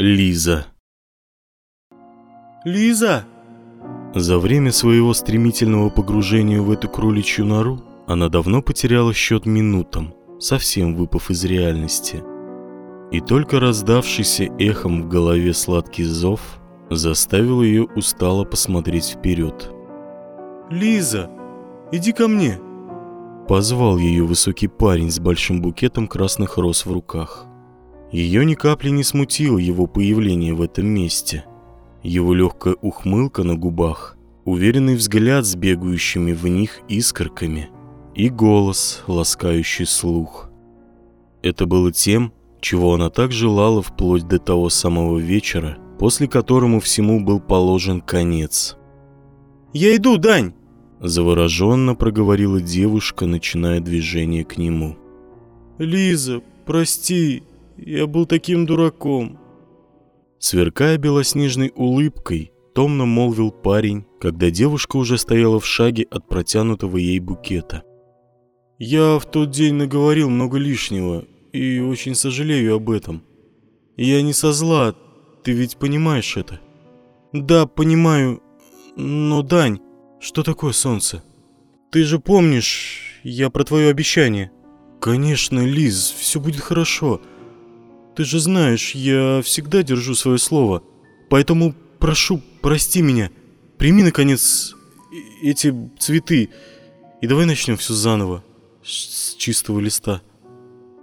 Лиза. Лиза! За время своего стремительного погружения в эту кроличью нору она давно потеряла счет минутам, совсем выпав из реальности. И только раздавшийся эхом в голове сладкий зов заставил ее устало посмотреть вперед. Лиза, иди ко мне. Позвал ее высокий парень с большим букетом красных роз в руках. Ее ни капли не смутило его появление в этом месте. Его легкая ухмылка на губах, уверенный взгляд с бегающими в них искорками и голос, ласкающий слух. Это было тем, чего она так желала вплоть до того самого вечера, после которому всему был положен конец. «Я иду, Дань!» Завороженно проговорила девушка, начиная движение к нему. «Лиза, прости, я был таким дураком. Сверкая белоснежной улыбкой, томно молвил парень, когда девушка уже стояла в шаге от протянутого ей букета. Я в тот день наговорил много лишнего и очень сожалею об этом. Я не со зла, ты ведь понимаешь это? Да, понимаю, но, Дань, что такое солнце? Ты же помнишь, я про твое обещание. Конечно, Лиз, все будет хорошо. Ты же знаешь, я всегда держу свое слово. Поэтому прошу, прости меня. Прими, наконец, эти цветы. И давай начнем все заново. С чистого листа.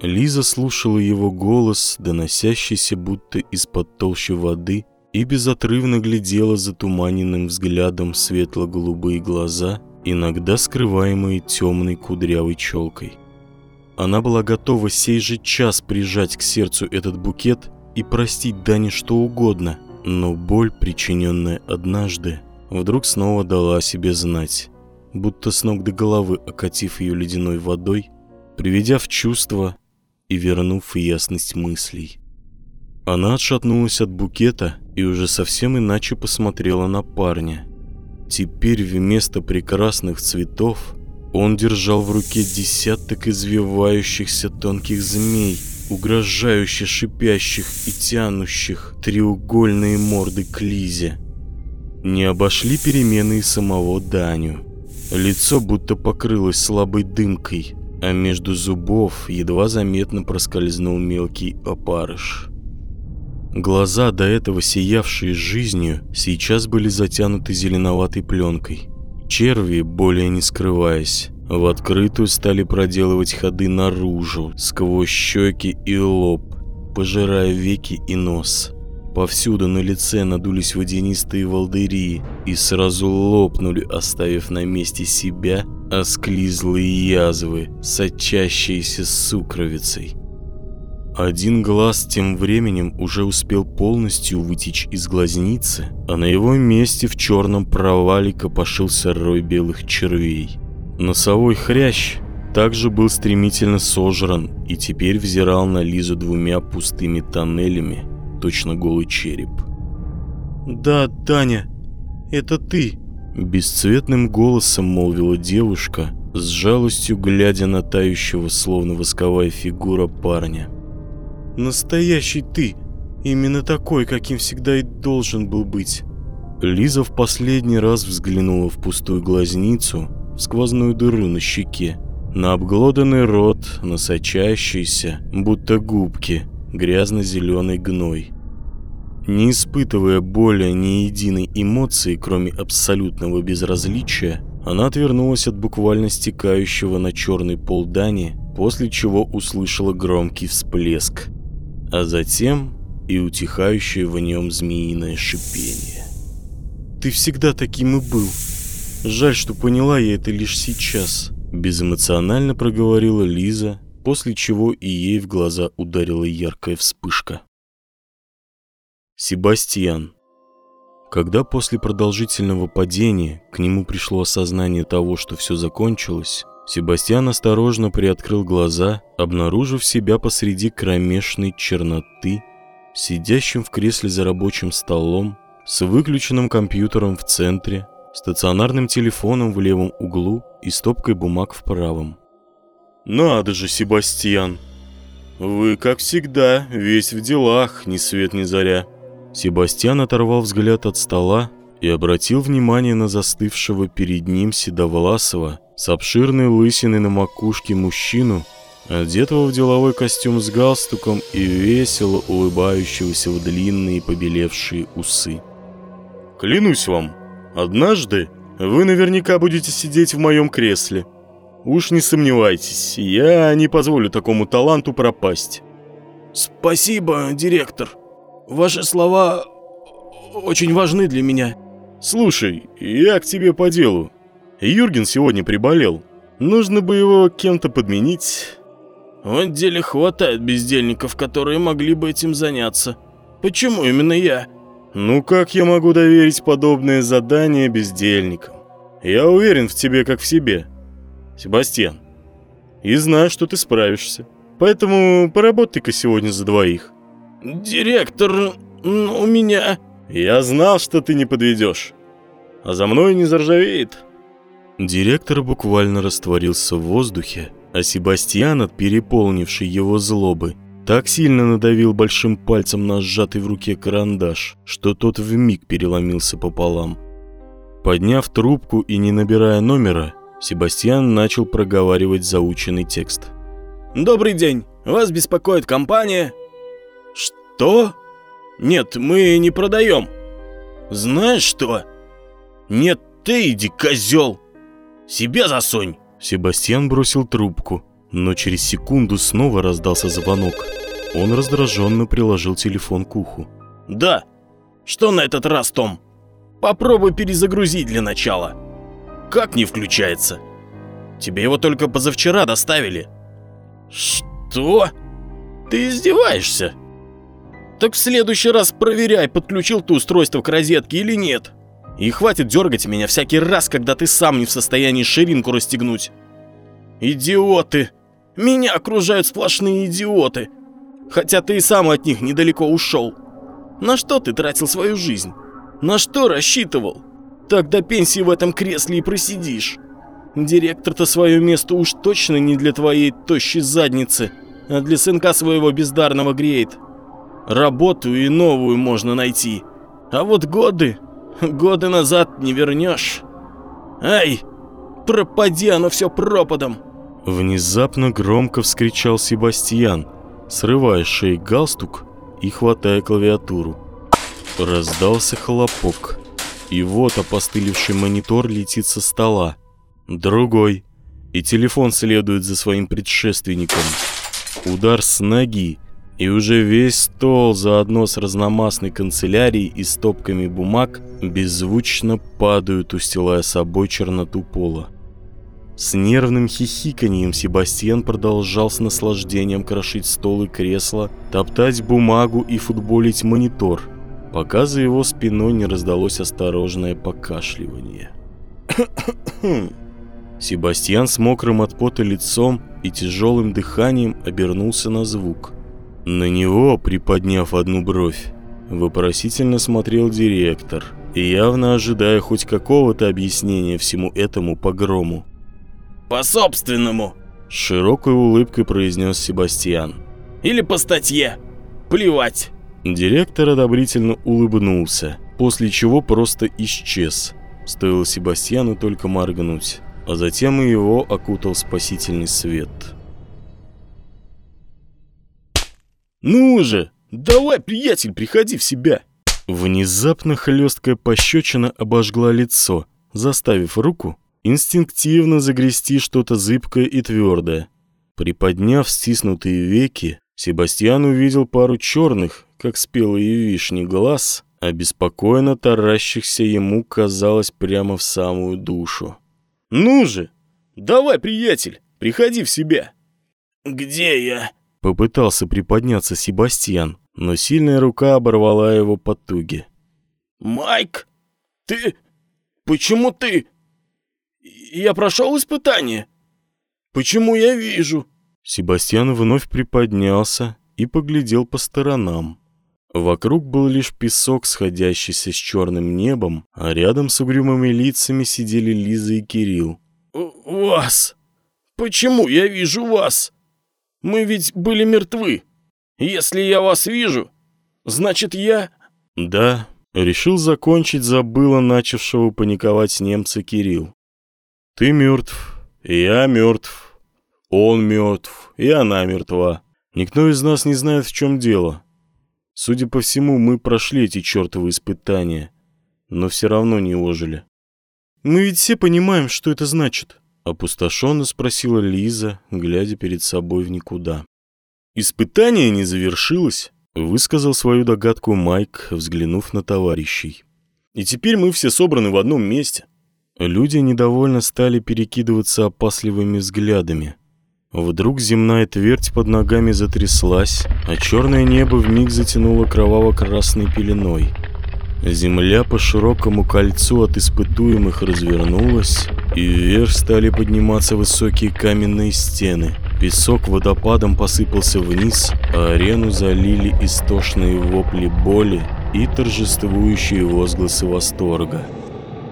Лиза слушала его голос, доносящийся будто из-под толщи воды, и безотрывно глядела затуманенным взглядом светло-голубые глаза, иногда скрываемые темной кудрявой челкой. Она была готова сей же час прижать к сердцу этот букет и простить Дане что угодно, но боль, причиненная однажды, вдруг снова дала о себе знать, будто с ног до головы окатив ее ледяной водой, приведя в чувство и вернув ясность мыслей. Она отшатнулась от букета и уже совсем иначе посмотрела на парня. Теперь вместо прекрасных цветов он держал в руке десяток извивающихся тонких змей, угрожающе шипящих и тянущих треугольные морды к Лизе. Не обошли перемены и самого Даню. Лицо будто покрылось слабой дымкой, а между зубов едва заметно проскользнул мелкий опарыш. Глаза, до этого сиявшие жизнью, сейчас были затянуты зеленоватой пленкой – Черви, более не скрываясь, в открытую стали проделывать ходы наружу, сквозь щеки и лоб, пожирая веки и нос. Повсюду на лице надулись водянистые волдыри и сразу лопнули, оставив на месте себя осклизлые язвы, сочащиеся сукровицей. Один глаз тем временем уже успел полностью вытечь из глазницы, а на его месте в черном провале копошился рой белых червей. Носовой хрящ также был стремительно сожран и теперь взирал на Лизу двумя пустыми тоннелями, точно голый череп. «Да, Таня, это ты!» Бесцветным голосом молвила девушка, с жалостью глядя на тающего, словно восковая фигура парня. Настоящий ты. Именно такой, каким всегда и должен был быть. Лиза в последний раз взглянула в пустую глазницу, в сквозную дыру на щеке, на обглоданный рот, на сочащийся, будто губки, грязно-зеленый гной. Не испытывая боли ни единой эмоции, кроме абсолютного безразличия, она отвернулась от буквально стекающего на черный пол Дани, после чего услышала громкий всплеск а затем и утихающее в нем змеиное шипение. «Ты всегда таким и был. Жаль, что поняла я это лишь сейчас», — безэмоционально проговорила Лиза, после чего и ей в глаза ударила яркая вспышка. Себастьян. Когда после продолжительного падения к нему пришло осознание того, что все закончилось, Себастьян осторожно приоткрыл глаза, обнаружив себя посреди кромешной черноты, сидящим в кресле за рабочим столом, с выключенным компьютером в центре, стационарным телефоном в левом углу и стопкой бумаг в правом. «Надо же, Себастьян! Вы, как всегда, весь в делах, ни свет ни заря. Себастьян оторвал взгляд от стола и обратил внимание на застывшего перед ним седовласого с обширной лысиной на макушке мужчину, одетого в деловой костюм с галстуком и весело улыбающегося в длинные побелевшие усы. «Клянусь вам, однажды вы наверняка будете сидеть в моем кресле», Уж не сомневайтесь, я не позволю такому таланту пропасть. Спасибо, директор. Ваши слова очень важны для меня. Слушай, я к тебе по делу. Юрген сегодня приболел. Нужно бы его кем-то подменить. В отделе хватает бездельников, которые могли бы этим заняться. Почему именно я? Ну как я могу доверить подобное задание бездельникам? Я уверен в тебе как в себе. Себастьян, и знаю, что ты справишься. Поэтому поработай-ка сегодня за двоих. Директор, у меня... Я знал, что ты не подведешь. А за мной не заржавеет. Директор буквально растворился в воздухе, а Себастьян, от переполнившей его злобы, так сильно надавил большим пальцем на сжатый в руке карандаш, что тот вмиг переломился пополам. Подняв трубку и не набирая номера, Себастьян начал проговаривать заученный текст. «Добрый день. Вас беспокоит компания...» «Что? Нет, мы не продаем. Знаешь что? Нет, ты иди, козел. Себе засунь!» Себастьян бросил трубку, но через секунду снова раздался звонок. Он раздраженно приложил телефон к уху. «Да. Что на этот раз, Том? Попробуй перезагрузить для начала». Как не включается? Тебе его только позавчера доставили. Что? Ты издеваешься? Так в следующий раз проверяй, подключил ты устройство к розетке или нет. И хватит дергать меня всякий раз, когда ты сам не в состоянии ширинку расстегнуть. Идиоты! Меня окружают сплошные идиоты. Хотя ты и сам от них недалеко ушел. На что ты тратил свою жизнь? На что рассчитывал? Так до пенсии в этом кресле и просидишь. Директор-то свое место уж точно не для твоей тощей задницы, а для сынка своего бездарного греет. Работу и новую можно найти. А вот годы, годы назад не вернешь. Ай, пропади оно все пропадом. Внезапно громко вскричал Себастьян, срывая шеи галстук и хватая клавиатуру. Раздался хлопок. И вот опостылевший монитор летит со стола. Другой. И телефон следует за своим предшественником. Удар с ноги. И уже весь стол заодно с разномастной канцелярией и стопками бумаг беззвучно падают, устилая собой черноту пола. С нервным хихиканием Себастьян продолжал с наслаждением крошить стол и кресло, топтать бумагу и футболить монитор – пока за его спиной не раздалось осторожное покашливание. Себастьян с мокрым от пота лицом и тяжелым дыханием обернулся на звук. На него, приподняв одну бровь, вопросительно смотрел директор, явно ожидая хоть какого-то объяснения всему этому погрому. «По собственному!» Широкой улыбкой произнес Себастьян. «Или по статье! Плевать!» Директор одобрительно улыбнулся, после чего просто исчез. Стоило Себастьяну только моргнуть, а затем и его окутал спасительный свет. «Ну же, давай, приятель, приходи в себя!» Внезапно хлесткая пощечина обожгла лицо, заставив руку инстинктивно загрести что-то зыбкое и твердое. Приподняв стиснутые веки, Себастьян увидел пару черных, как спелые вишни, глаз, обеспокоенно таращихся ему, казалось, прямо в самую душу. «Ну же! Давай, приятель, приходи в себя!» «Где я?» Попытался приподняться Себастьян, но сильная рука оборвала его потуги. «Майк, ты... Почему ты... Я прошел испытание? Почему я вижу?» Себастьян вновь приподнялся и поглядел по сторонам. Вокруг был лишь песок, сходящийся с черным небом, а рядом с угрюмыми лицами сидели Лиза и Кирилл. «Вас? Почему я вижу вас?» Мы ведь были мертвы. Если я вас вижу, значит я...» «Да», — решил закончить забыло начавшего паниковать немца Кирилл. «Ты мертв, я мертв, он мертв, и она мертва. Никто из нас не знает, в чем дело. Судя по всему, мы прошли эти чертовы испытания, но все равно не ожили». «Мы ведь все понимаем, что это значит», Опустошенно спросила Лиза, глядя перед собой в никуда. «Испытание не завершилось», — высказал свою догадку Майк, взглянув на товарищей. «И теперь мы все собраны в одном месте». Люди недовольно стали перекидываться опасливыми взглядами. Вдруг земная твердь под ногами затряслась, а черное небо вмиг затянуло кроваво-красной пеленой. Земля по широкому кольцу от испытуемых развернулась, и вверх стали подниматься высокие каменные стены. Песок водопадом посыпался вниз, а арену залили истошные вопли боли и торжествующие возгласы восторга.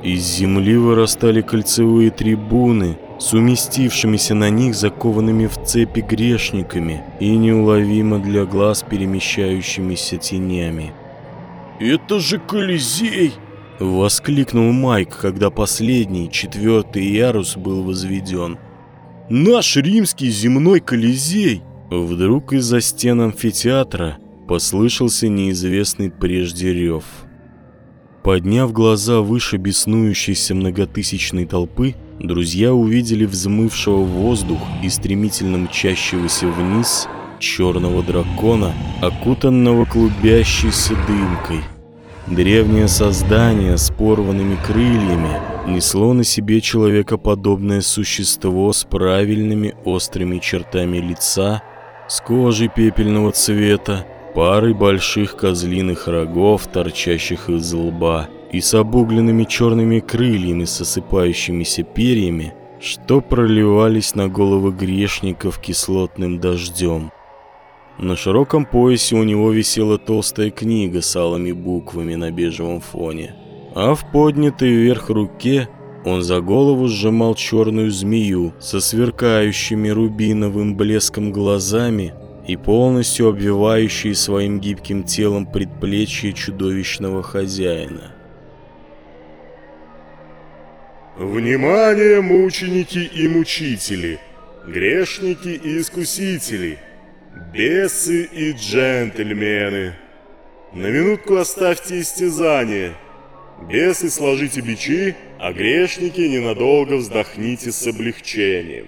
Из земли вырастали кольцевые трибуны, с уместившимися на них закованными в цепи грешниками и неуловимо для глаз перемещающимися тенями. «Это же Колизей!» — воскликнул Майк, когда последний, четвертый ярус был возведен. «Наш римский земной Колизей!» Вдруг из-за стен амфитеатра послышался неизвестный прежде рев. Подняв глаза выше беснующейся многотысячной толпы, друзья увидели взмывшего воздух и стремительно мчащегося вниз черного дракона, окутанного клубящейся дымкой. Древнее создание с порванными крыльями несло на себе человекоподобное существо с правильными острыми чертами лица, с кожей пепельного цвета, парой больших козлиных рогов, торчащих из лба, и с обугленными черными крыльями с осыпающимися перьями, что проливались на головы грешников кислотным дождем. На широком поясе у него висела толстая книга с алыми буквами на бежевом фоне. А в поднятой вверх руке он за голову сжимал черную змею со сверкающими рубиновым блеском глазами и полностью обвивающей своим гибким телом предплечье чудовищного хозяина. Внимание, мученики и мучители, грешники и искусители – Бесы и джентльмены, на минутку оставьте истязание. Бесы сложите бичи, а грешники ненадолго вздохните с облегчением.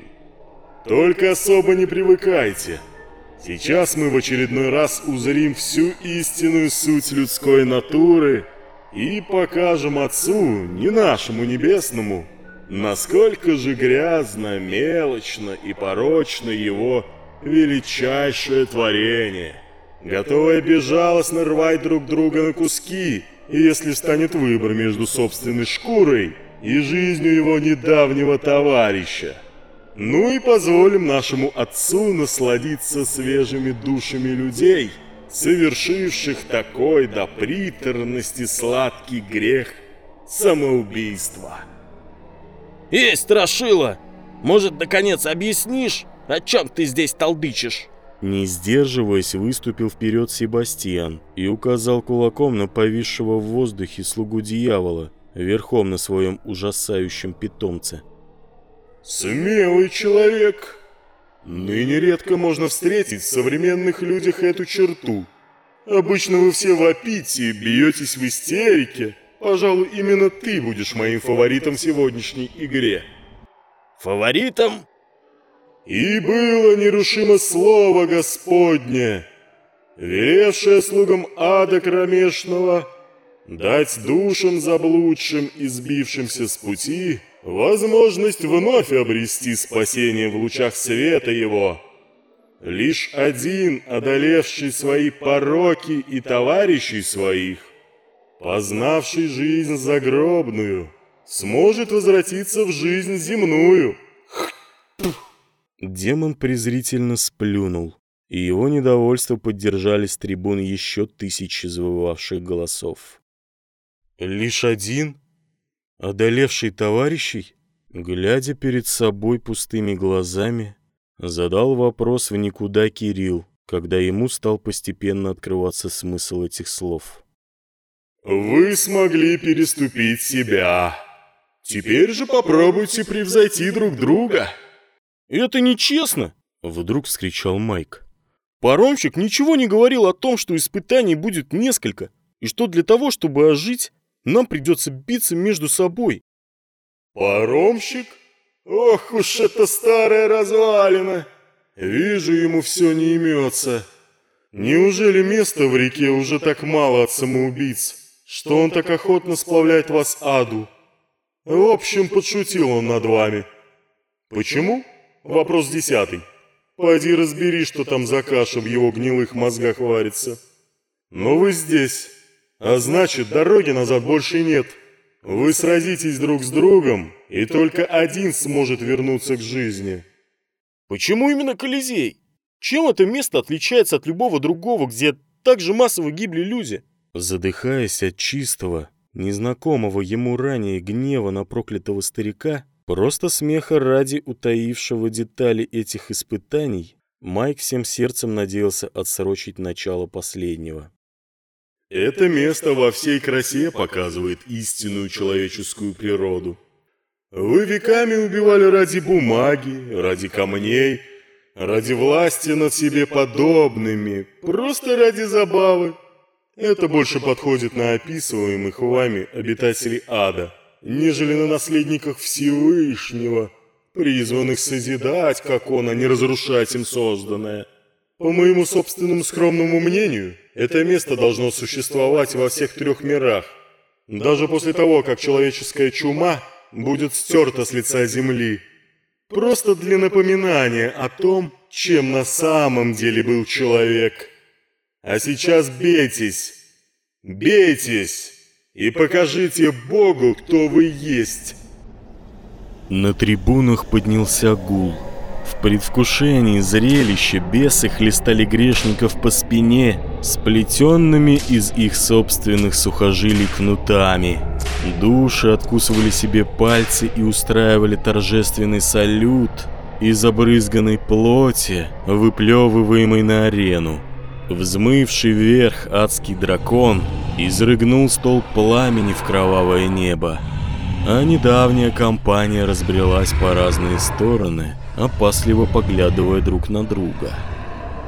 Только особо не привыкайте. Сейчас мы в очередной раз узрим всю истинную суть людской натуры и покажем Отцу, не нашему небесному, насколько же грязно, мелочно и порочно его величайшее творение, готовое безжалостно рвать друг друга на куски, если станет выбор между собственной шкурой и жизнью его недавнего товарища. Ну и позволим нашему отцу насладиться свежими душами людей, совершивших такой до приторности сладкий грех самоубийства. «Эй, Страшила, может, наконец объяснишь, о чем ты здесь толдычишь?» Не сдерживаясь, выступил вперед Себастьян и указал кулаком на повисшего в воздухе слугу дьявола, верхом на своем ужасающем питомце. «Смелый человек! Ныне редко можно встретить в современных людях эту черту. Обычно вы все вопите, бьетесь в истерике. Пожалуй, именно ты будешь моим фаворитом в сегодняшней игре». «Фаворитом?» И было нерушимо слово Господне, велевшее слугам ада кромешного дать душам заблудшим и сбившимся с пути возможность вновь обрести спасение в лучах света его. Лишь один, одолевший свои пороки и товарищей своих, познавший жизнь загробную, сможет возвратиться в жизнь земную. Демон презрительно сплюнул, и его недовольство поддержали с трибун еще тысячи завывавших голосов. «Лишь один? Одолевший товарищей?» Глядя перед собой пустыми глазами, Задал вопрос в никуда Кирилл, когда ему стал постепенно открываться смысл этих слов. «Вы смогли переступить себя. Теперь же попробуйте превзойти друг друга». «Это нечестно!» — вдруг вскричал Майк. «Паромщик ничего не говорил о том, что испытаний будет несколько, и что для того, чтобы ожить, нам придется биться между собой». «Паромщик? Ох уж это старая развалина! Вижу, ему все не имется. Неужели места в реке уже так мало от самоубийц, что он так охотно сплавляет вас аду? В общем, подшутил он над вами. Почему? Вопрос десятый. Пойди разбери, что там за каша в его гнилых мозгах варится. Но вы здесь, а значит, дороги назад больше нет. Вы сразитесь друг с другом, и только один сможет вернуться к жизни. Почему именно Колизей? Чем это место отличается от любого другого, где так же массово гибли люди? Задыхаясь от чистого, незнакомого ему ранее гнева на проклятого старика, просто смеха ради утаившего детали этих испытаний, Майк всем сердцем надеялся отсрочить начало последнего. Это место во всей красе показывает истинную человеческую природу. Вы веками убивали ради бумаги, ради камней, ради власти над себе подобными, просто ради забавы. Это больше подходит на описываемых вами обитателей ада, нежели на наследниках Всевышнего, призванных созидать, как он, а не разрушать им созданное. По моему собственному скромному мнению, это место должно существовать во всех трех мирах. Даже после того, как человеческая чума будет стерта с лица земли. Просто для напоминания о том, чем на самом деле был человек. А сейчас бейтесь, бейтесь и покажите Богу, кто вы есть. На трибунах поднялся гул. В предвкушении зрелища бесы хлестали грешников по спине, сплетенными из их собственных сухожилий кнутами. Души откусывали себе пальцы и устраивали торжественный салют из обрызганной плоти, выплевываемой на арену. Взмывший вверх адский дракон изрыгнул стол пламени в кровавое небо а недавняя компания разбрелась по разные стороны, опасливо поглядывая друг на друга.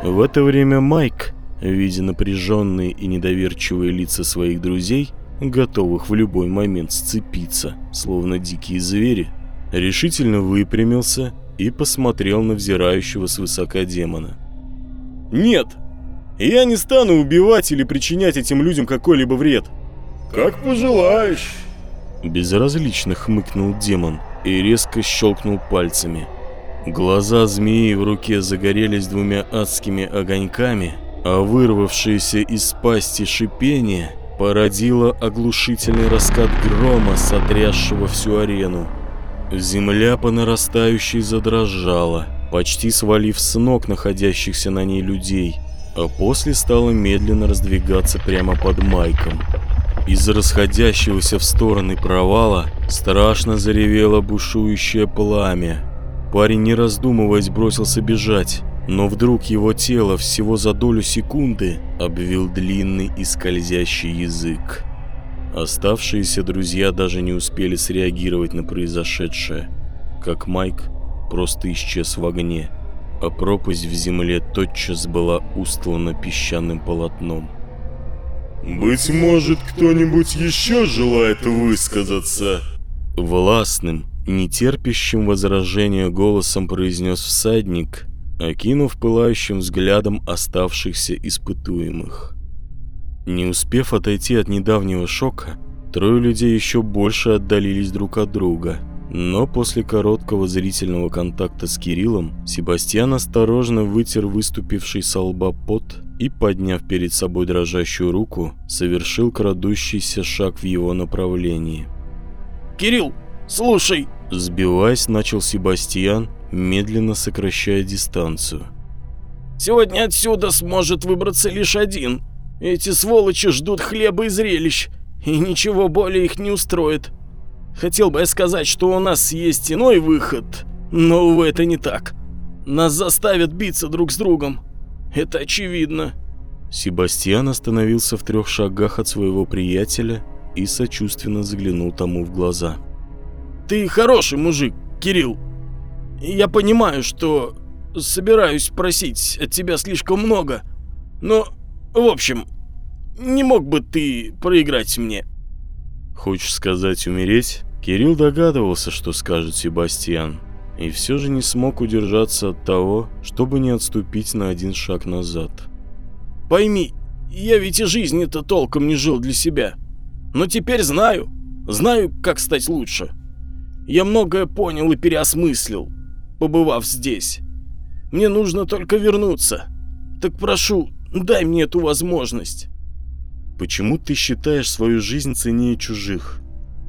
В это время Майк, видя напряженные и недоверчивые лица своих друзей, готовых в любой момент сцепиться, словно дикие звери, решительно выпрямился и посмотрел на взирающего свысока демона. «Нет! Я не стану убивать или причинять этим людям какой-либо вред!» «Как пожелаешь!» Безразлично хмыкнул демон и резко щелкнул пальцами. Глаза змеи в руке загорелись двумя адскими огоньками, а вырвавшееся из пасти шипение породило оглушительный раскат грома, сотрясшего всю арену. Земля по нарастающей задрожала, почти свалив с ног находящихся на ней людей, а после стала медленно раздвигаться прямо под майком. Из расходящегося в стороны провала страшно заревело бушующее пламя. Парень, не раздумываясь, бросился бежать, но вдруг его тело всего за долю секунды обвил длинный и скользящий язык. Оставшиеся друзья даже не успели среагировать на произошедшее, как Майк просто исчез в огне, а пропасть в земле тотчас была устлана песчаным полотном. «Быть может, кто-нибудь еще желает высказаться?» Властным, нетерпящим возражения голосом произнес всадник, окинув пылающим взглядом оставшихся испытуемых. Не успев отойти от недавнего шока, трое людей еще больше отдалились друг от друга. Но после короткого зрительного контакта с Кириллом, Себастьян осторожно вытер выступивший со лба пот и, подняв перед собой дрожащую руку, совершил крадущийся шаг в его направлении. «Кирилл, слушай!» Сбиваясь, начал Себастьян, медленно сокращая дистанцию. «Сегодня отсюда сможет выбраться лишь один. Эти сволочи ждут хлеба и зрелищ, и ничего более их не устроит. Хотел бы я сказать, что у нас есть иной выход, но, увы, это не так. нас заставят биться друг с другом. Это очевидно. Себастьян остановился в трех шагах от своего приятеля и сочувственно заглянул тому в глаза. Ты хороший мужик, Кирилл. Я понимаю, что собираюсь просить от тебя слишком много, но, в общем, не мог бы ты проиграть мне? Хочешь сказать умереть? Кирилл догадывался, что скажет Себастьян, и все же не смог удержаться от того, чтобы не отступить на один шаг назад. Пойми, я ведь и жизни-то толком не жил для себя. Но теперь знаю, знаю, как стать лучше. Я многое понял и переосмыслил, побывав здесь. Мне нужно только вернуться. Так прошу, дай мне эту возможность. Почему ты считаешь свою жизнь ценнее чужих?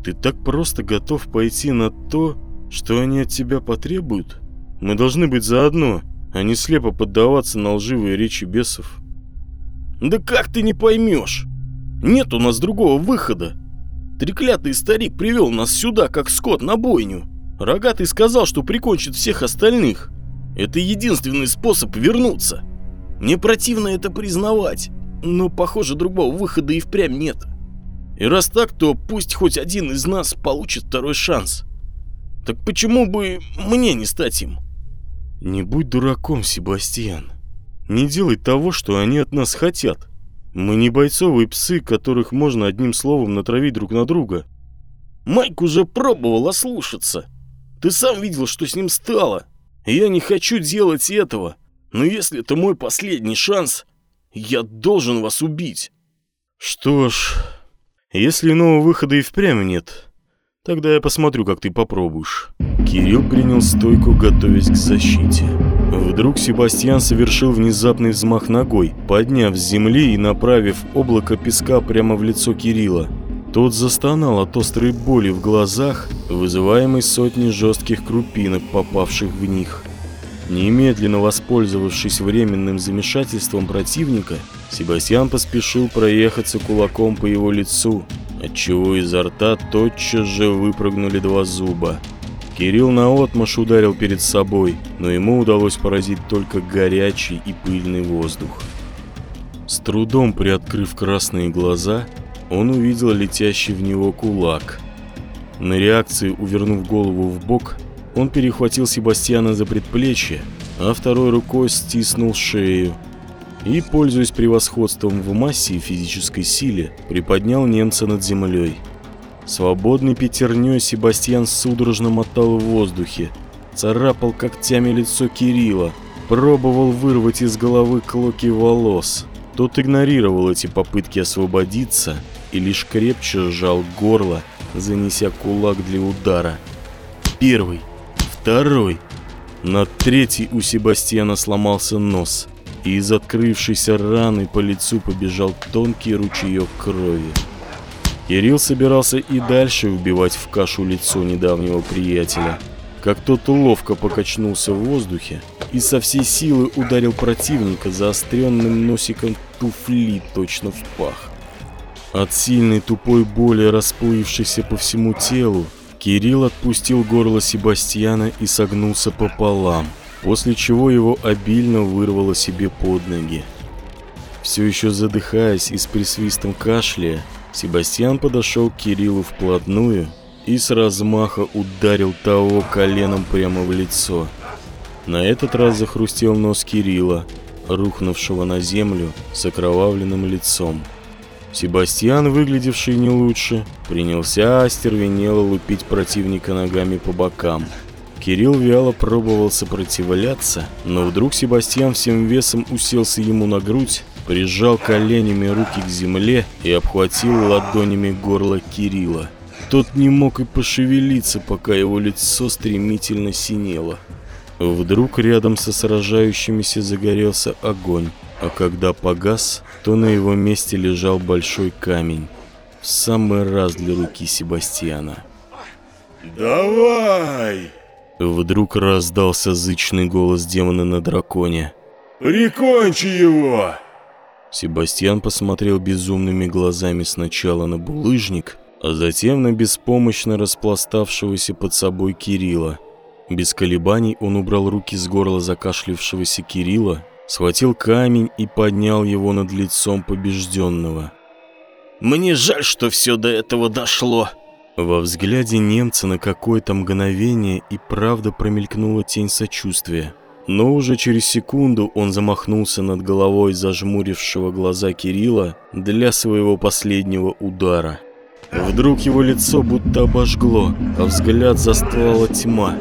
Ты так просто готов пойти на то, что они от тебя потребуют? Мы должны быть заодно, а не слепо поддаваться на лживые речи бесов. Да как ты не поймешь? Нет у нас другого выхода. Треклятый старик привел нас сюда, как скот на бойню. Рогатый сказал, что прикончит всех остальных. Это единственный способ вернуться. Мне противно это признавать, но, похоже, другого выхода и впрямь нет. И раз так, то пусть хоть один из нас получит второй шанс. Так почему бы мне не стать им? Не будь дураком, Себастьян. Не делай того, что они от нас хотят. Мы не бойцовые псы, которых можно одним словом натравить друг на друга. Майк уже пробовал ослушаться. Ты сам видел, что с ним стало. Я не хочу делать этого. Но если это мой последний шанс, я должен вас убить. Что ж, если иного выхода и впрямь нет, тогда я посмотрю, как ты попробуешь. Кирилл принял стойку, готовясь к защите. Вдруг Себастьян совершил внезапный взмах ногой, подняв с земли и направив облако песка прямо в лицо Кирилла. Тот застонал от острой боли в глазах, вызываемой сотней жестких крупинок, попавших в них. Немедленно воспользовавшись временным замешательством противника, Себастьян поспешил проехаться кулаком по его лицу, отчего изо рта тотчас же выпрыгнули два зуба. Кирилл наотмашь ударил перед собой, но ему удалось поразить только горячий и пыльный воздух. С трудом приоткрыв красные глаза, он увидел летящий в него кулак. На реакции, увернув голову в бок, он перехватил Себастьяна за предплечье, а второй рукой стиснул шею и, пользуясь превосходством в массе и физической силе, приподнял немца над землей. Свободной пятерней Себастьян судорожно мотал в воздухе, царапал когтями лицо Кирилла, пробовал вырвать из головы клоки волос. Тот игнорировал эти попытки освободиться и лишь крепче сжал горло, занеся кулак для удара. Первый, второй. На третий у Себастьяна сломался нос, и из открывшейся раны по лицу побежал тонкий ручеек крови. Кирилл собирался и дальше вбивать в кашу лицо недавнего приятеля, как тот ловко покачнулся в воздухе и со всей силы ударил противника заостренным носиком туфли точно в пах. От сильной тупой боли, расплывшейся по всему телу, Кирилл отпустил горло Себастьяна и согнулся пополам, после чего его обильно вырвало себе под ноги. Все еще задыхаясь и с присвистом кашляя, Себастьян подошел к Кириллу вплотную и с размаха ударил того коленом прямо в лицо. На этот раз захрустел нос Кирилла, рухнувшего на землю с окровавленным лицом. Себастьян, выглядевший не лучше, принялся остервенело лупить противника ногами по бокам. Кирилл вяло пробовал сопротивляться, но вдруг Себастьян всем весом уселся ему на грудь прижал коленями руки к земле и обхватил ладонями горло Кирилла. Тот не мог и пошевелиться, пока его лицо стремительно синело. Вдруг рядом со сражающимися загорелся огонь, а когда погас, то на его месте лежал большой камень. В самый раз для руки Себастьяна. «Давай!» Вдруг раздался зычный голос демона на драконе. «Прикончи его!» Себастьян посмотрел безумными глазами сначала на булыжник, а затем на беспомощно распластавшегося под собой Кирилла. Без колебаний он убрал руки с горла закашлившегося Кирилла, схватил камень и поднял его над лицом побежденного. «Мне жаль, что все до этого дошло», во взгляде немца на какое-то мгновение и правда промелькнула тень сочувствия. Но уже через секунду он замахнулся над головой зажмурившего глаза Кирилла для своего последнего удара. Вдруг его лицо будто обожгло, а взгляд застлала тьма.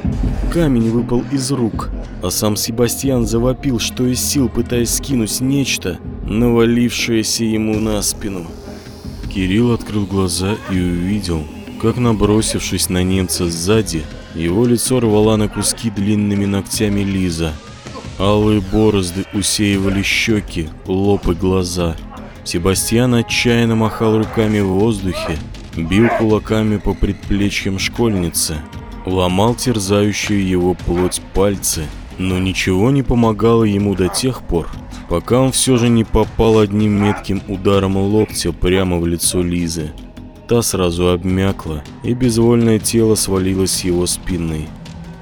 Камень выпал из рук, а сам Себастьян завопил, что из сил пытаясь скинуть нечто, навалившееся ему на спину. Кирилл открыл глаза и увидел, как набросившись на немца сзади, его лицо рвала на куски длинными ногтями Лиза. Алые борозды усеивали щеки, лоб и глаза. Себастьян отчаянно махал руками в воздухе, бил кулаками по предплечьям школьницы, ломал терзающую его плоть пальцы, но ничего не помогало ему до тех пор, пока он все же не попал одним метким ударом локтя прямо в лицо Лизы. Та сразу обмякла, и безвольное тело свалилось с его спины.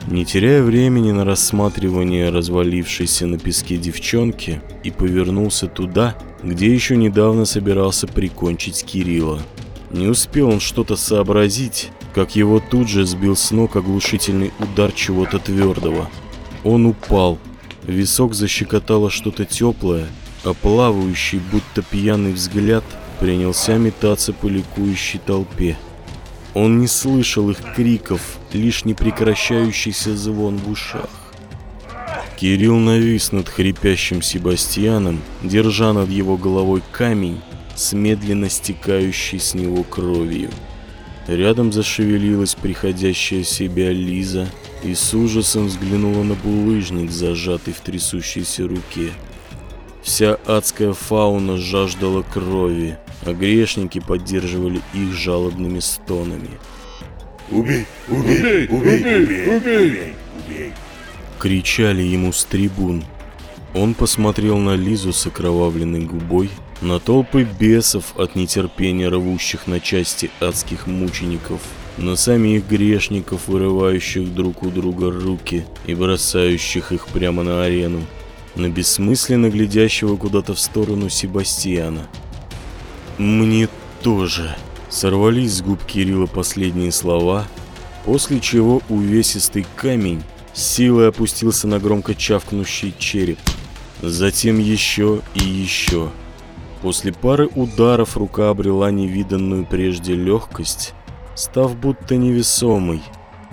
Не теряя времени на рассматривание развалившейся на песке девчонки, и повернулся туда, где еще недавно собирался прикончить Кирилла. Не успел он что-то сообразить, как его тут же сбил с ног оглушительный удар чего-то твердого. Он упал, висок защекотало что-то теплое, а плавающий, будто пьяный взгляд – принялся метаться по ликующей толпе. Он не слышал их криков, лишь непрекращающийся звон в ушах. Кирилл навис над хрипящим Себастьяном, держа над его головой камень с медленно стекающей с него кровью. Рядом зашевелилась приходящая в себя Лиза и с ужасом взглянула на булыжник, зажатый в трясущейся руке. Вся адская фауна жаждала крови, а грешники поддерживали их жалобными стонами. «Убей! Убей! Убей! Убей! Убей! Убей!» Кричали ему с трибун. Он посмотрел на Лизу с окровавленной губой, на толпы бесов от нетерпения рвущих на части адских мучеников, на самих грешников, вырывающих друг у друга руки и бросающих их прямо на арену, на бессмысленно глядящего куда-то в сторону Себастьяна. «Мне тоже», — сорвались с губ Кирилла последние слова, после чего увесистый камень силой опустился на громко чавкнущий череп. Затем еще и еще. После пары ударов рука обрела невиданную прежде легкость, став будто невесомой,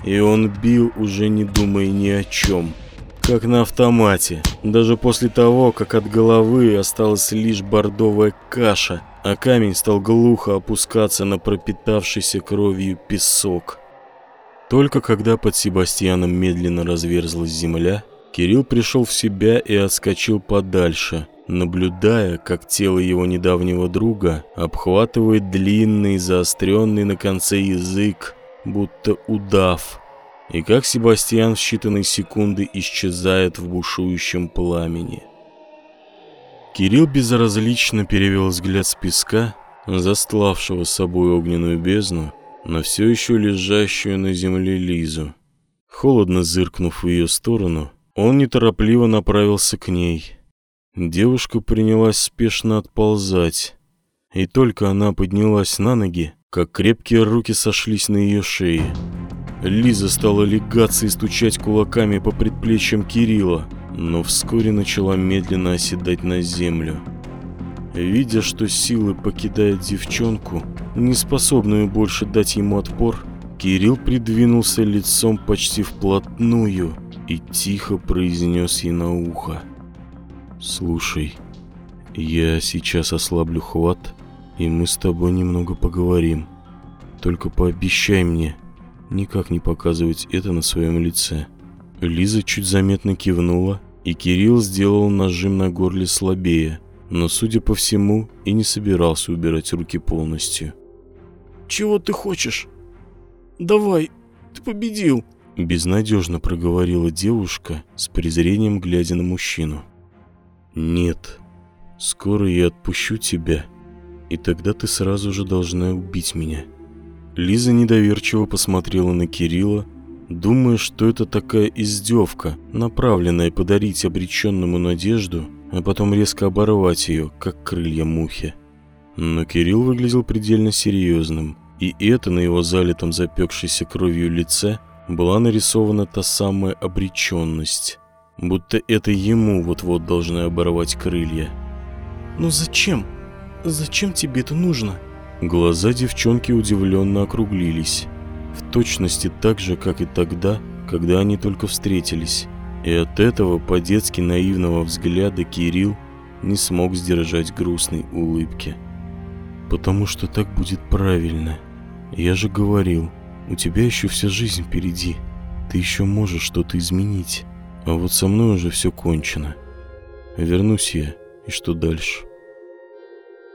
и он бил, уже не думая ни о чем — как на автомате. Даже после того, как от головы осталась лишь бордовая каша, а камень стал глухо опускаться на пропитавшийся кровью песок. Только когда под Себастьяном медленно разверзлась земля, Кирилл пришел в себя и отскочил подальше, наблюдая, как тело его недавнего друга обхватывает длинный, заостренный на конце язык, будто удав – и как Себастьян в считанные секунды исчезает в бушующем пламени. Кирилл безразлично перевел взгляд с песка, застлавшего собой огненную бездну, на все еще лежащую на земле Лизу. Холодно зыркнув в ее сторону, он неторопливо направился к ней. Девушка принялась спешно отползать, и только она поднялась на ноги, как крепкие руки сошлись на ее шее. Лиза стала легаться и стучать кулаками по предплечьям Кирилла, но вскоре начала медленно оседать на землю. Видя, что силы покидают девчонку, не способную больше дать ему отпор, Кирилл придвинулся лицом почти вплотную и тихо произнес ей на ухо. «Слушай, я сейчас ослаблю хват, и мы с тобой немного поговорим. Только пообещай мне, никак не показывать это на своем лице. Лиза чуть заметно кивнула, и Кирилл сделал нажим на горле слабее, но, судя по всему, и не собирался убирать руки полностью. «Чего ты хочешь? Давай, ты победил!» Безнадежно проговорила девушка с презрением, глядя на мужчину. «Нет, скоро я отпущу тебя, и тогда ты сразу же должна убить меня». Лиза недоверчиво посмотрела на Кирилла, думая, что это такая издевка, направленная подарить обреченному надежду, а потом резко оборвать ее, как крылья мухи. Но Кирилл выглядел предельно серьезным, и это на его залитом запекшейся кровью лице была нарисована та самая обреченность, будто это ему вот-вот должны оборвать крылья. «Ну зачем? Зачем тебе это нужно?» Глаза девчонки удивленно округлились, в точности так же, как и тогда, когда они только встретились. И от этого по-детски наивного взгляда Кирилл не смог сдержать грустной улыбки. «Потому что так будет правильно. Я же говорил, у тебя еще вся жизнь впереди. Ты еще можешь что-то изменить. А вот со мной уже все кончено. Вернусь я, и что дальше?»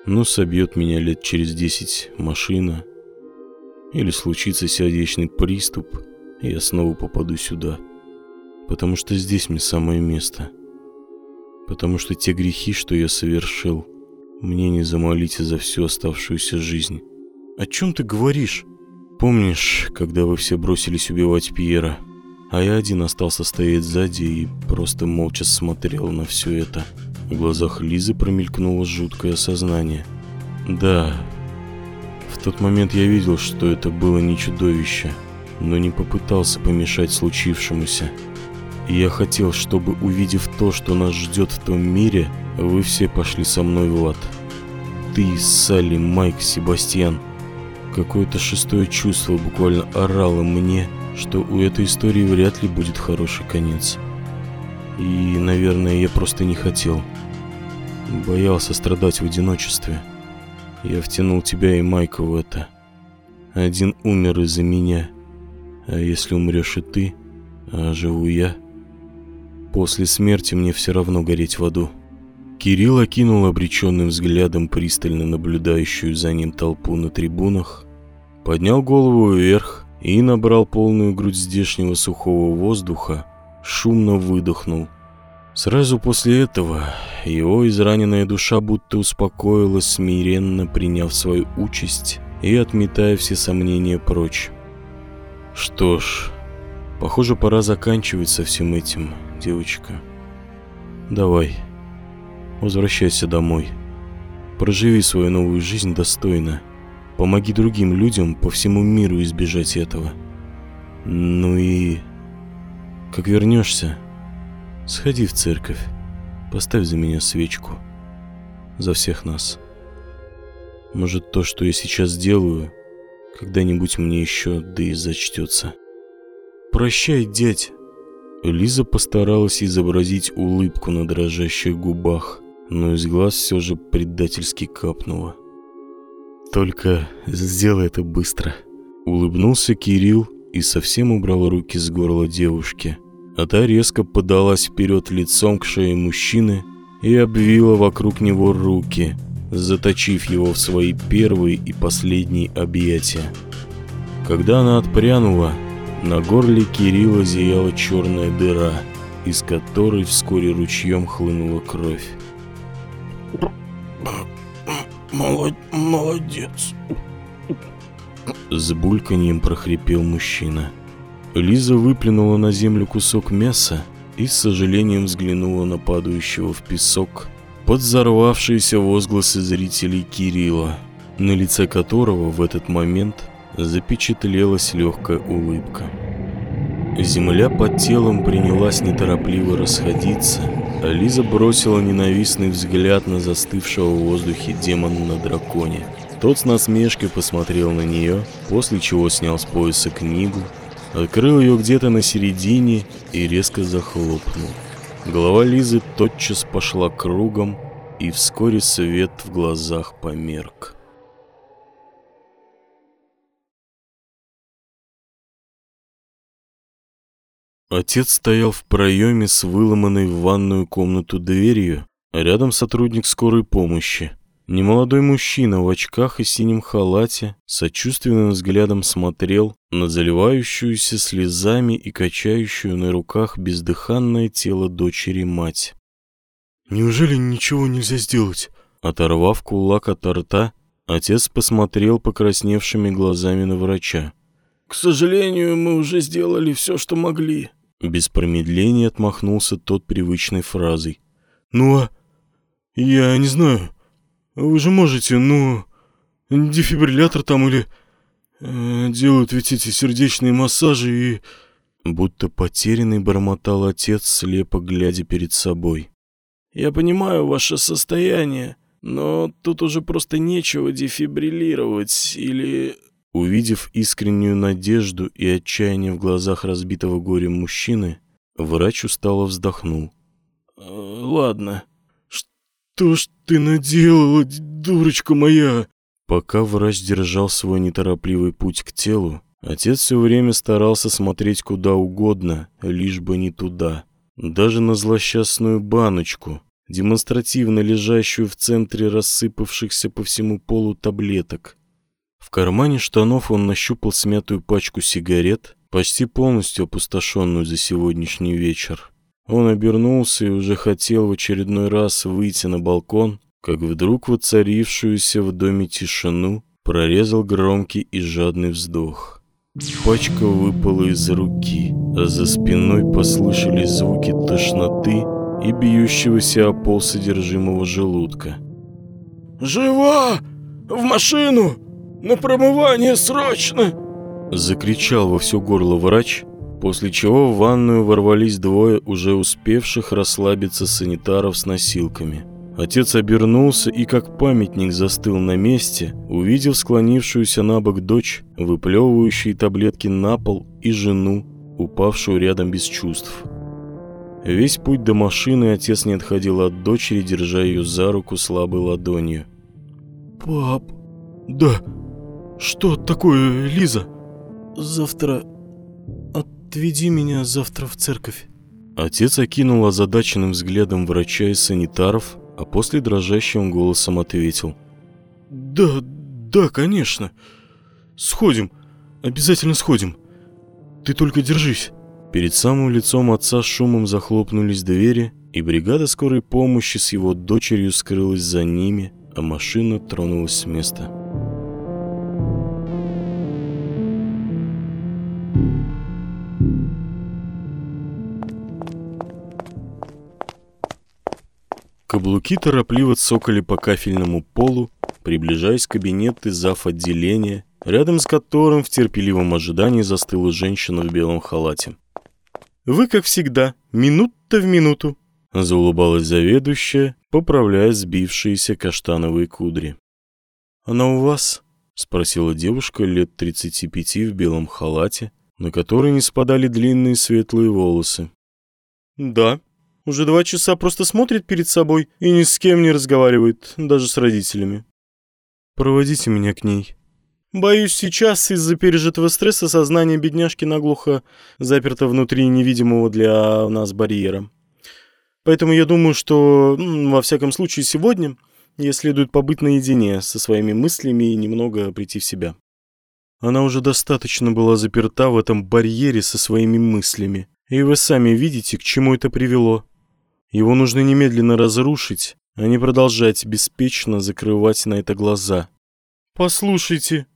Ну, собьет меня лет через десять машина. Или случится сердечный приступ, и я снова попаду сюда. Потому что здесь мне самое место. Потому что те грехи, что я совершил, мне не замолить за всю оставшуюся жизнь. О чем ты говоришь? Помнишь, когда вы все бросились убивать Пьера, а я один остался стоять сзади и просто молча смотрел на все это? — в глазах Лизы промелькнуло жуткое осознание. Да, в тот момент я видел, что это было не чудовище, но не попытался помешать случившемуся. И я хотел, чтобы, увидев то, что нас ждет в том мире, вы все пошли со мной в ад. Ты, Салли, Майк, Себастьян. Какое-то шестое чувство буквально орало мне, что у этой истории вряд ли будет хороший конец. И, наверное, я просто не хотел. Боялся страдать в одиночестве. Я втянул тебя и Майка в это. Один умер из-за меня. А если умрешь и ты, а живу я, после смерти мне все равно гореть в аду. Кирилл окинул обреченным взглядом пристально наблюдающую за ним толпу на трибунах, поднял голову вверх и набрал полную грудь здешнего сухого воздуха, шумно выдохнул – Сразу после этого его израненная душа будто успокоилась, смиренно приняв свою участь и отметая все сомнения прочь. Что ж, похоже, пора заканчивать со всем этим, девочка. Давай, возвращайся домой. Проживи свою новую жизнь достойно. Помоги другим людям по всему миру избежать этого. Ну и... Как вернешься, Сходи в церковь, поставь за меня свечку. За всех нас. Может, то, что я сейчас делаю, когда-нибудь мне еще да и зачтется. Прощай, дядь. Лиза постаралась изобразить улыбку на дрожащих губах, но из глаз все же предательски капнула. Только сделай это быстро. Улыбнулся Кирилл и совсем убрал руки с горла девушки – а та резко подалась вперед лицом к шее мужчины и обвила вокруг него руки, заточив его в свои первые и последние объятия. Когда она отпрянула, на горле Кирилла зияла черная дыра, из которой вскоре ручьем хлынула кровь. «Молодец!» С бульканьем прохрипел мужчина. Лиза выплюнула на землю кусок мяса и с сожалением взглянула на падающего в песок под взорвавшиеся возгласы зрителей Кирилла, на лице которого в этот момент запечатлелась легкая улыбка. Земля под телом принялась неторопливо расходиться, а Лиза бросила ненавистный взгляд на застывшего в воздухе демона на драконе. Тот с насмешкой посмотрел на нее, после чего снял с пояса книгу открыл ее где-то на середине и резко захлопнул. Голова Лизы тотчас пошла кругом, и вскоре свет в глазах померк. Отец стоял в проеме с выломанной в ванную комнату дверью, а рядом сотрудник скорой помощи. Немолодой мужчина в очках и синем халате сочувственным взглядом смотрел на заливающуюся слезами и качающую на руках бездыханное тело дочери мать. «Неужели ничего нельзя сделать?» Оторвав кулак от рта, отец посмотрел покрасневшими глазами на врача. К сожалению, мы уже сделали все, что могли. Без промедления отмахнулся тот привычной фразой. Ну а... Я не знаю. Вы же можете, ну... Дефибриллятор там или... Э, делают ведь эти сердечные массажи и... Будто потерянный бормотал отец, слепо глядя перед собой. «Я понимаю ваше состояние, но тут уже просто нечего дефибриллировать или...» Увидев искреннюю надежду и отчаяние в глазах разбитого горем мужчины, врач устало вздохнул. «Э, «Ладно». «Что ж ты наделала, дурочка моя?» Пока врач держал свой неторопливый путь к телу, отец все время старался смотреть куда угодно, лишь бы не туда. Даже на злосчастную баночку, демонстративно лежащую в центре рассыпавшихся по всему полу таблеток. В кармане штанов он нащупал смятую пачку сигарет, почти полностью опустошенную за сегодняшний вечер. Он обернулся и уже хотел в очередной раз выйти на балкон, как вдруг воцарившуюся в доме тишину прорезал громкий и жадный вздох. Пачка выпала из руки, а за спиной послышались звуки тошноты и бьющегося о пол содержимого желудка. «Жива! В машину! На промывание срочно!» Закричал во все горло врач, после чего в ванную ворвались двое уже успевших расслабиться санитаров с носилками. Отец обернулся и как памятник застыл на месте, увидев склонившуюся на бок дочь, выплевывающие таблетки на пол и жену, упавшую рядом без чувств. Весь путь до машины отец не отходил от дочери, держа ее за руку слабой ладонью. «Пап, да, что такое, Лиза?» «Завтра... Отведи меня завтра в церковь». Отец окинул озадаченным взглядом врача и санитаров, а после дрожащим голосом ответил. «Да, да, конечно. Сходим, обязательно сходим. Ты только держись». Перед самым лицом отца шумом захлопнулись двери, и бригада скорой помощи с его дочерью скрылась за ними, а машина тронулась с места. Каблуки торопливо цокали по кафельному полу, приближаясь к кабинету зав. отделения, рядом с которым в терпеливом ожидании застыла женщина в белом халате. «Вы, как всегда, минут-то в минуту», — заулыбалась заведующая, поправляя сбившиеся каштановые кудри. «Она у вас?» — спросила девушка лет 35 в белом халате, на который не спадали длинные светлые волосы. «Да», уже два часа просто смотрит перед собой и ни с кем не разговаривает, даже с родителями. Проводите меня к ней. Боюсь, сейчас из-за пережитого стресса сознание бедняжки наглухо заперто внутри невидимого для нас барьера. Поэтому я думаю, что, во всяком случае, сегодня ей следует побыть наедине со своими мыслями и немного прийти в себя. Она уже достаточно была заперта в этом барьере со своими мыслями, и вы сами видите, к чему это привело. Его нужно немедленно разрушить, а не продолжать беспечно закрывать на это глаза. «Послушайте,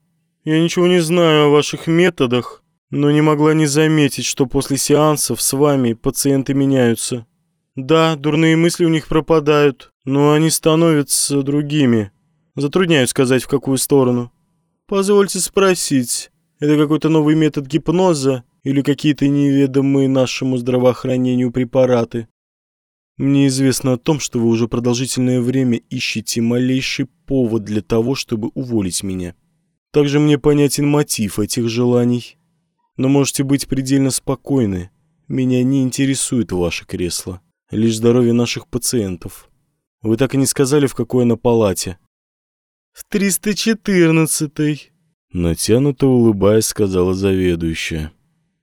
я ничего не знаю о ваших методах, но не могла не заметить, что после сеансов с вами пациенты меняются. Да, дурные мысли у них пропадают, но они становятся другими. Затрудняюсь сказать, в какую сторону. Позвольте спросить, это какой-то новый метод гипноза или какие-то неведомые нашему здравоохранению препараты?» Мне известно о том, что вы уже продолжительное время ищете малейший повод для того, чтобы уволить меня. Также мне понятен мотив этих желаний. Но можете быть предельно спокойны. Меня не интересует ваше кресло, лишь здоровье наших пациентов. Вы так и не сказали, в какой она палате. В 314-й. Натянуто улыбаясь, сказала заведующая.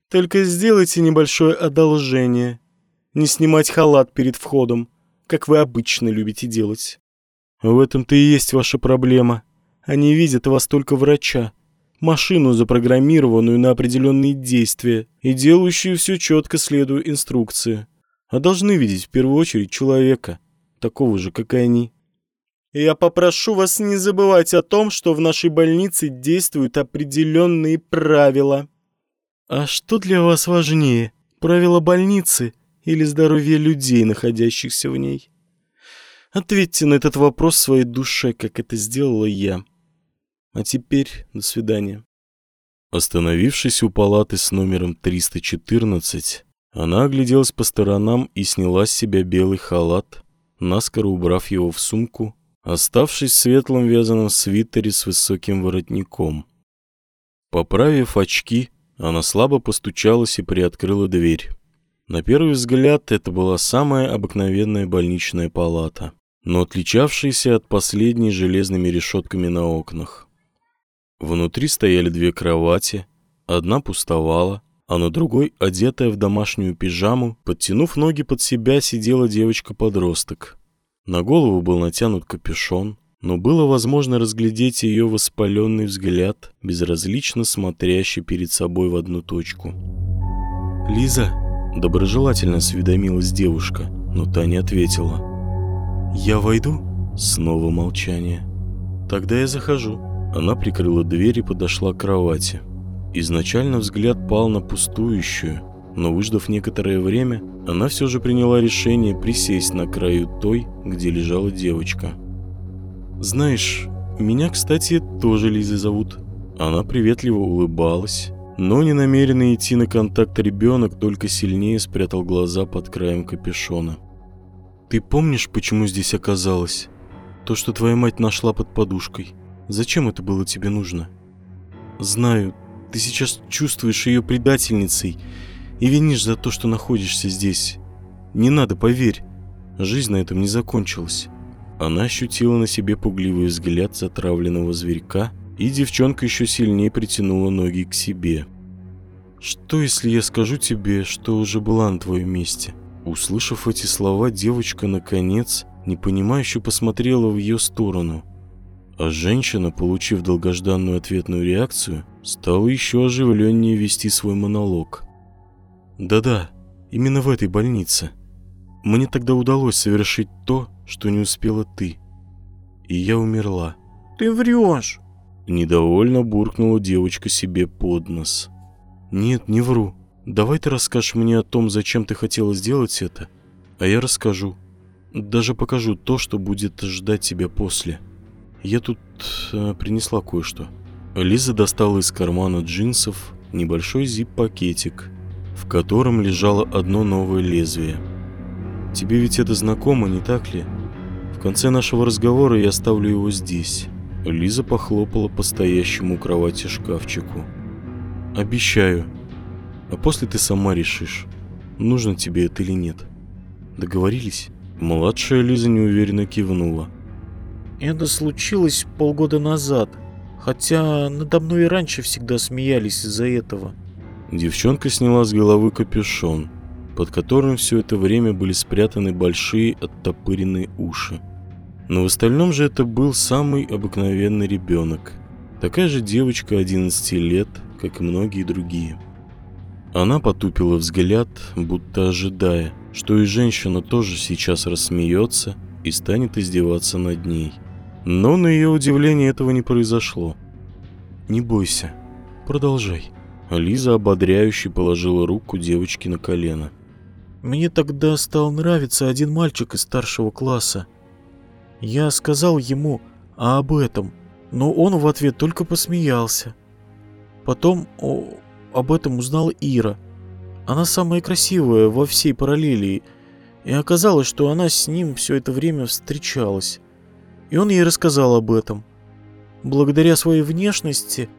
Только сделайте небольшое одолжение не снимать халат перед входом, как вы обычно любите делать. В этом-то и есть ваша проблема. Они видят вас только врача, машину, запрограммированную на определенные действия и делающую все четко следуя инструкции. А должны видеть в первую очередь человека, такого же, как и они. Я попрошу вас не забывать о том, что в нашей больнице действуют определенные правила. А что для вас важнее, правила больницы или здоровье людей, находящихся в ней? Ответьте на этот вопрос своей душе, как это сделала я. А теперь до свидания. Остановившись у палаты с номером 314, она огляделась по сторонам и сняла с себя белый халат, наскоро убрав его в сумку, оставшись в светлом вязаном свитере с высоким воротником. Поправив очки, она слабо постучалась и приоткрыла дверь. На первый взгляд это была самая обыкновенная больничная палата, но отличавшаяся от последней железными решетками на окнах. Внутри стояли две кровати, одна пустовала, а на другой, одетая в домашнюю пижаму, подтянув ноги под себя, сидела девочка-подросток. На голову был натянут капюшон, но было возможно разглядеть ее воспаленный взгляд, безразлично смотрящий перед собой в одну точку. «Лиза?» – доброжелательно осведомилась девушка, но та не ответила. «Я войду?» Снова молчание. «Тогда я захожу». Она прикрыла дверь и подошла к кровати. Изначально взгляд пал на пустующую, но выждав некоторое время, она все же приняла решение присесть на краю той, где лежала девочка. «Знаешь, меня, кстати, тоже Лизой зовут». Она приветливо улыбалась, но не намеренный идти на контакт ребенок только сильнее спрятал глаза под краем капюшона. «Ты помнишь, почему здесь оказалась? То, что твоя мать нашла под подушкой. Зачем это было тебе нужно? Знаю, ты сейчас чувствуешь ее предательницей и винишь за то, что находишься здесь. Не надо, поверь, жизнь на этом не закончилась. Она ощутила на себе пугливый взгляд затравленного зверька, и девчонка еще сильнее притянула ноги к себе. «Что, если я скажу тебе, что уже была на твоем месте?» Услышав эти слова, девочка, наконец, непонимающе посмотрела в ее сторону – а женщина, получив долгожданную ответную реакцию, стала еще оживленнее вести свой монолог. «Да-да, именно в этой больнице. Мне тогда удалось совершить то, что не успела ты. И я умерла». «Ты врешь!» Недовольно буркнула девочка себе под нос. «Нет, не вру. Давай ты расскажешь мне о том, зачем ты хотела сделать это, а я расскажу. Даже покажу то, что будет ждать тебя после». Я тут э, принесла кое-что. Лиза достала из кармана джинсов небольшой зип-пакетик, в котором лежало одно новое лезвие. Тебе ведь это знакомо, не так ли? В конце нашего разговора я оставлю его здесь. Лиза похлопала по стоящему у кровати шкафчику. Обещаю. А после ты сама решишь, нужно тебе это или нет. Договорились? Младшая Лиза неуверенно кивнула. Это случилось полгода назад, хотя надо мной и раньше всегда смеялись из-за этого. Девчонка сняла с головы капюшон, под которым все это время были спрятаны большие оттопыренные уши. Но в остальном же это был самый обыкновенный ребенок. Такая же девочка 11 лет, как и многие другие. Она потупила взгляд, будто ожидая, что и женщина тоже сейчас рассмеется и станет издеваться над ней. Но на ее удивление этого не произошло. «Не бойся, продолжай». Лиза ободряюще положила руку девочке на колено. «Мне тогда стал нравиться один мальчик из старшего класса. Я сказал ему об этом, но он в ответ только посмеялся. Потом о, об этом узнала Ира. Она самая красивая во всей параллели, и оказалось, что она с ним все это время встречалась. И он ей рассказал об этом. Благодаря своей внешности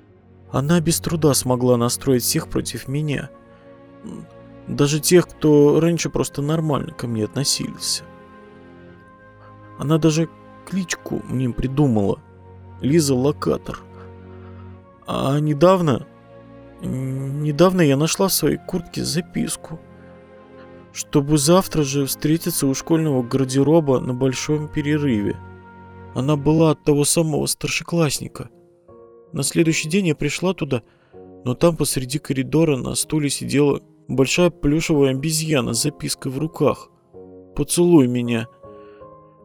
она без труда смогла настроить всех против меня. Даже тех, кто раньше просто нормально ко мне относился. Она даже кличку мне придумала. Лиза Локатор. А недавно... Недавно я нашла в своей куртке записку. Чтобы завтра же встретиться у школьного гардероба на большом перерыве. Она была от того самого старшеклассника. На следующий день я пришла туда, но там посреди коридора на стуле сидела большая плюшевая обезьяна с запиской в руках. «Поцелуй меня».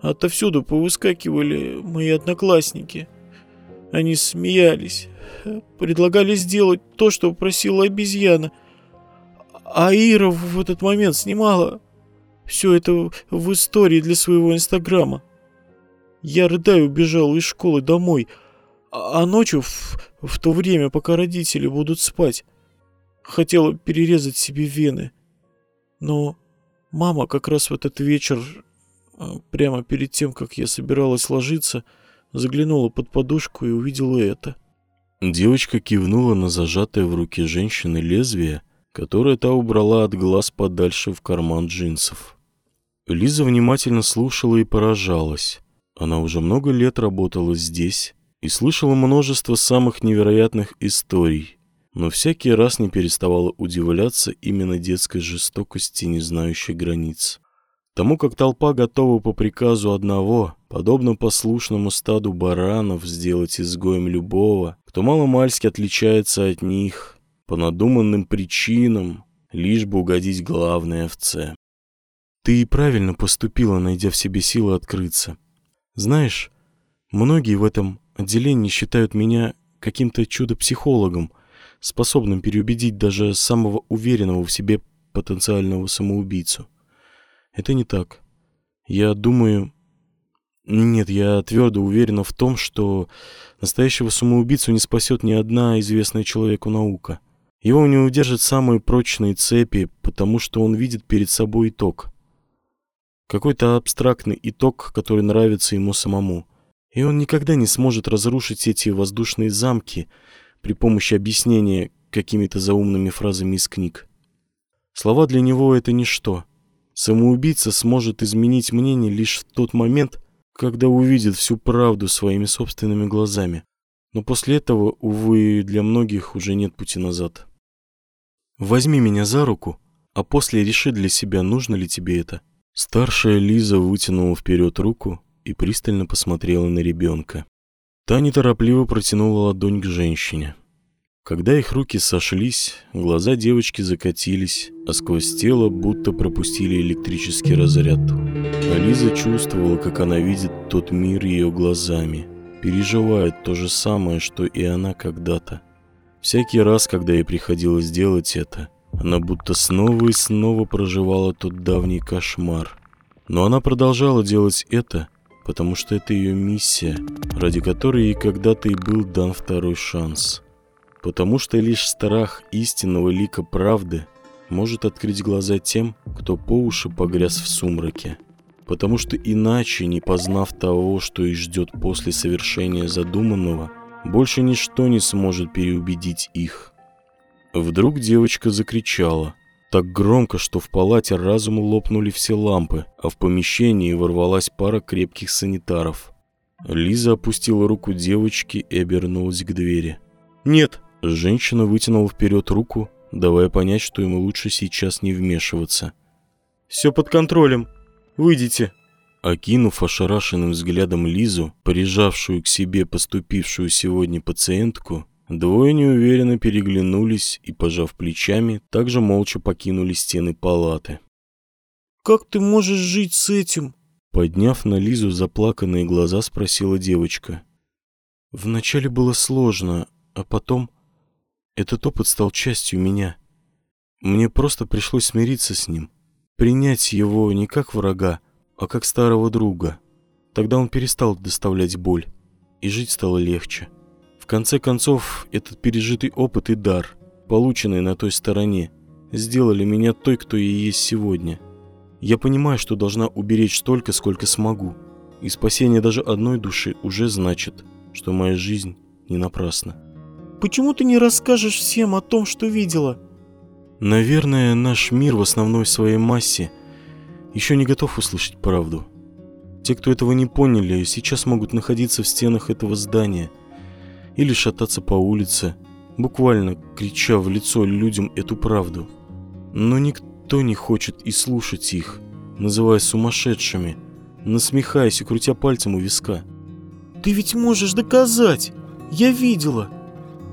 Отовсюду повыскакивали мои одноклассники. Они смеялись, предлагали сделать то, что просила обезьяна. А Ира в этот момент снимала все это в истории для своего инстаграма. Я рыдаю убежал из школы домой, а ночью в, в то время, пока родители будут спать, хотела перерезать себе вены. Но мама как раз в этот вечер, а, прямо перед тем, как я собиралась ложиться, заглянула под подушку и увидела это. Девочка кивнула на зажатое в руке женщины лезвие, которое та убрала от глаз подальше в карман джинсов. Лиза внимательно слушала и поражалась. Она уже много лет работала здесь и слышала множество самых невероятных историй, но всякий раз не переставала удивляться именно детской жестокости, не знающей границ. Тому, как толпа готова по приказу одного, подобно послушному стаду баранов, сделать изгоем любого, кто маломальски отличается от них, по надуманным причинам, лишь бы угодить главной овце. Ты и правильно поступила, найдя в себе силы открыться. Знаешь, многие в этом отделении считают меня каким-то чудо-психологом, способным переубедить даже самого уверенного в себе потенциального самоубийцу. Это не так. Я думаю... Нет, я твердо уверена в том, что настоящего самоубийцу не спасет ни одна известная человеку наука. Его не удержат самые прочные цепи, потому что он видит перед собой итог. Какой-то абстрактный итог, который нравится ему самому. И он никогда не сможет разрушить эти воздушные замки при помощи объяснения какими-то заумными фразами из книг. Слова для него — это ничто. Самоубийца сможет изменить мнение лишь в тот момент, когда увидит всю правду своими собственными глазами. Но после этого, увы, для многих уже нет пути назад. Возьми меня за руку, а после реши для себя, нужно ли тебе это. Старшая Лиза вытянула вперед руку и пристально посмотрела на ребенка. Та неторопливо протянула ладонь к женщине. Когда их руки сошлись, глаза девочки закатились, а сквозь тело будто пропустили электрический разряд. А Лиза чувствовала, как она видит тот мир ее глазами, переживает то же самое, что и она когда-то. Всякий раз, когда ей приходилось делать это, она будто снова и снова проживала тот давний кошмар. Но она продолжала делать это, потому что это ее миссия, ради которой ей когда-то и был дан второй шанс – потому что лишь страх истинного лика правды может открыть глаза тем, кто по уши погряз в сумраке. Потому что иначе, не познав того, что их ждет после совершения задуманного, больше ничто не сможет переубедить их. Вдруг девочка закричала. Так громко, что в палате разуму лопнули все лампы, а в помещении ворвалась пара крепких санитаров. Лиза опустила руку девочки и обернулась к двери. «Нет!» Женщина вытянула вперед руку, давая понять, что ему лучше сейчас не вмешиваться. «Все под контролем. Выйдите». Окинув ошарашенным взглядом Лизу, прижавшую к себе поступившую сегодня пациентку, двое неуверенно переглянулись и, пожав плечами, также молча покинули стены палаты. «Как ты можешь жить с этим?» Подняв на Лизу заплаканные глаза, спросила девочка. «Вначале было сложно, а потом...» Этот опыт стал частью меня. Мне просто пришлось смириться с ним, принять его не как врага, а как старого друга. Тогда он перестал доставлять боль, и жить стало легче. В конце концов, этот пережитый опыт и дар, полученный на той стороне, сделали меня той, кто я есть сегодня. Я понимаю, что должна уберечь столько, сколько смогу, и спасение даже одной души уже значит, что моя жизнь не напрасна. Почему ты не расскажешь всем о том, что видела?» «Наверное, наш мир в основной своей массе еще не готов услышать правду. Те, кто этого не поняли, сейчас могут находиться в стенах этого здания или шататься по улице, буквально крича в лицо людям эту правду. Но никто не хочет и слушать их, называя сумасшедшими, насмехаясь и крутя пальцем у виска. «Ты ведь можешь доказать! Я видела!»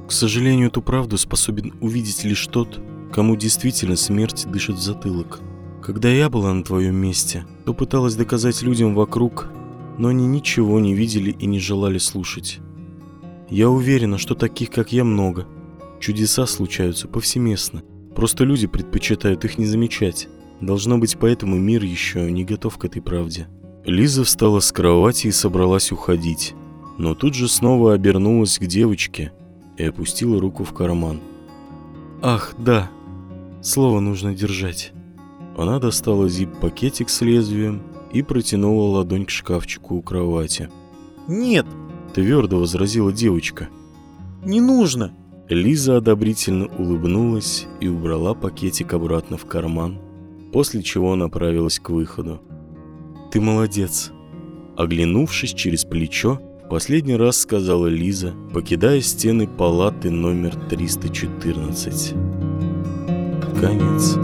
К сожалению, эту правду способен увидеть лишь тот, кому действительно смерть дышит в затылок. Когда я была на твоем месте, то пыталась доказать людям вокруг, но они ничего не видели и не желали слушать. Я уверена, что таких, как я, много. Чудеса случаются повсеместно. Просто люди предпочитают их не замечать. Должно быть, поэтому мир еще не готов к этой правде. Лиза встала с кровати и собралась уходить. Но тут же снова обернулась к девочке и опустила руку в карман. «Ах, да, слово нужно держать». Она достала зип-пакетик с лезвием и протянула ладонь к шкафчику у кровати. «Нет!» – твердо возразила девочка. «Не нужно!» Лиза одобрительно улыбнулась и убрала пакетик обратно в карман, после чего направилась к выходу. «Ты молодец!» Оглянувшись через плечо, последний раз сказала Лиза, покидая стены палаты номер 314. Конец.